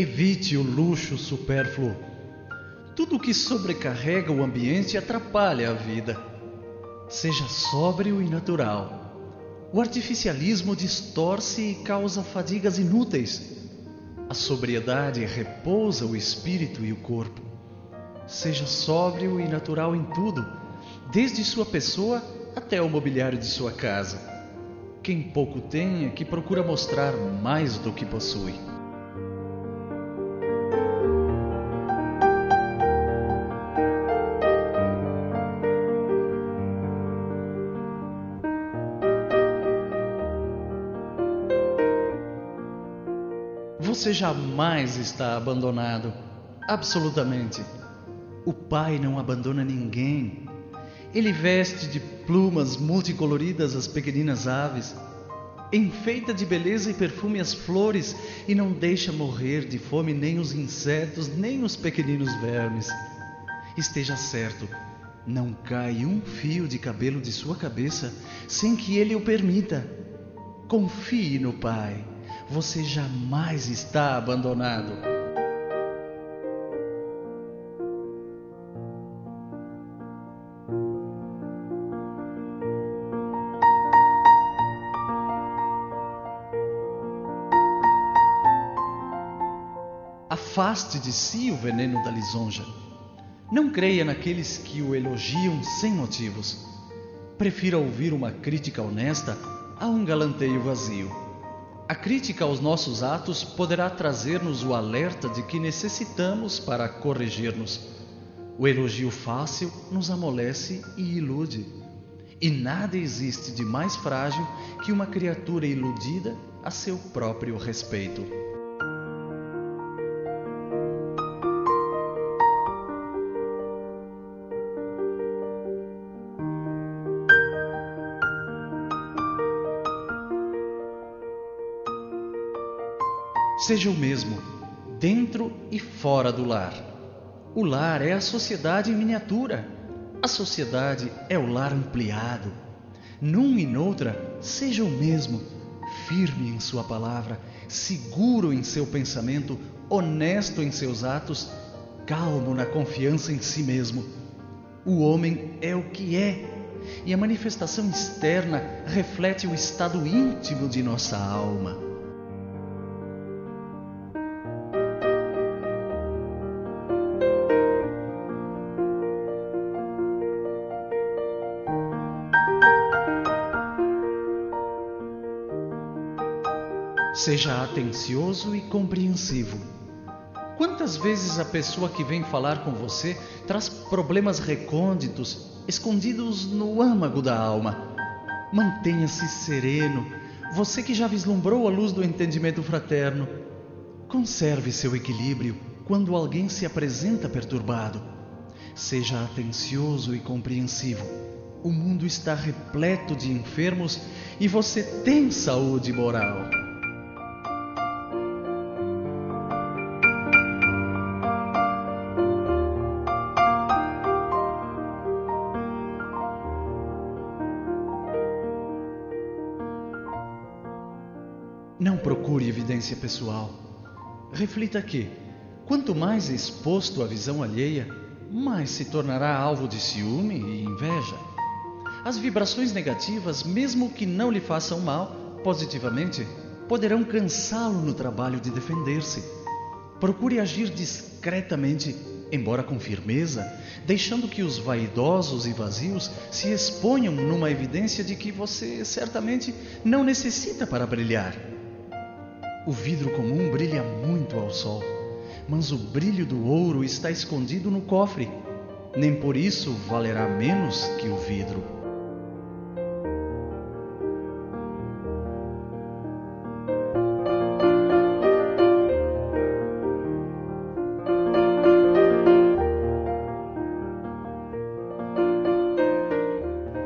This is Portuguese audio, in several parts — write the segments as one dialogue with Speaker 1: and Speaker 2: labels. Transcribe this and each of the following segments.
Speaker 1: Evite o luxo supérfluo. Tudo que sobrecarrega o ambiente atrapalha a vida. Seja sóbrio e natural. O artificialismo distorce e causa fadigas inúteis. A sobriedade repousa o espírito e o corpo. Seja sóbrio e natural em tudo, desde sua pessoa até o mobiliário de sua casa. Quem pouco tem é que procura mostrar mais do que possui. Você jamais está abandonado. Absolutamente. O Pai não abandona ninguém. Ele veste de plumas multicoloridas as pequeninas aves, enfeita de beleza e perfume as flores e não deixa morrer de fome nem os insetos, nem os pequeninos vermes. Esteja certo, não cai um fio de cabelo de sua cabeça sem que ele o permita. Confie no Pai você jamais está abandonado. Afaste de si o veneno da lisonja. Não creia naqueles que o elogiam sem motivos. Prefira ouvir uma crítica honesta a um galanteio vazio. A crítica aos nossos atos poderá trazer-nos o alerta de que necessitamos para corrigir-nos. O elogio fácil nos amolece e ilude. E nada existe de mais frágil que uma criatura iludida a seu próprio respeito. Seja o mesmo, dentro e fora do lar. O lar é a sociedade em miniatura. A sociedade é o lar ampliado. Num e noutra, seja o mesmo, firme em sua palavra, seguro em seu pensamento, honesto em seus atos, calmo na confiança em si mesmo. O homem é o que é, e a manifestação externa reflete o estado íntimo de nossa alma. Seja atencioso e compreensivo. Quantas vezes a pessoa que vem falar com você traz problemas recônditos, escondidos no âmago da alma? Mantenha-se sereno, você que já vislumbrou a luz do entendimento fraterno. Conserve seu equilíbrio quando alguém se apresenta perturbado. Seja atencioso e compreensivo. O mundo está repleto de enfermos e você tem saúde moral. Não procure evidência pessoal. Reflita que, quanto mais exposto à visão alheia, mais se tornará alvo de ciúme e inveja. As vibrações negativas, mesmo que não lhe façam mal, positivamente, poderão cansá-lo no trabalho de defender-se. Procure agir discretamente, embora com firmeza, deixando que os vaidosos e vazios se exponham numa evidência de que você certamente não necessita para brilhar. O vidro comum brilha muito ao sol, mas o brilho do ouro está escondido no cofre. Nem por isso valerá menos que o vidro.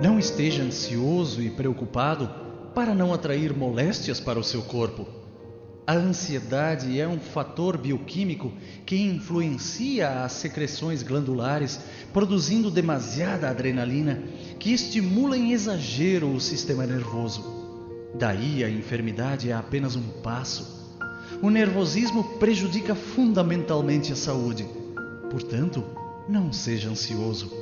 Speaker 1: Não esteja ansioso e preocupado para não atrair moléstias para o seu corpo. A ansiedade é um fator bioquímico que influencia as secreções glandulares, produzindo demasiada adrenalina, que estimula em exagero o sistema nervoso. Daí a enfermidade é apenas um passo. O nervosismo prejudica fundamentalmente a saúde. Portanto, não seja ansioso.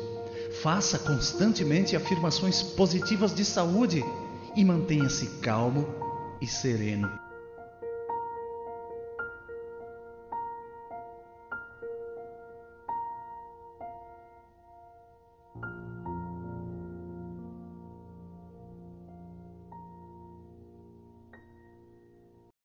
Speaker 1: Faça constantemente afirmações positivas de saúde e mantenha-se calmo e sereno.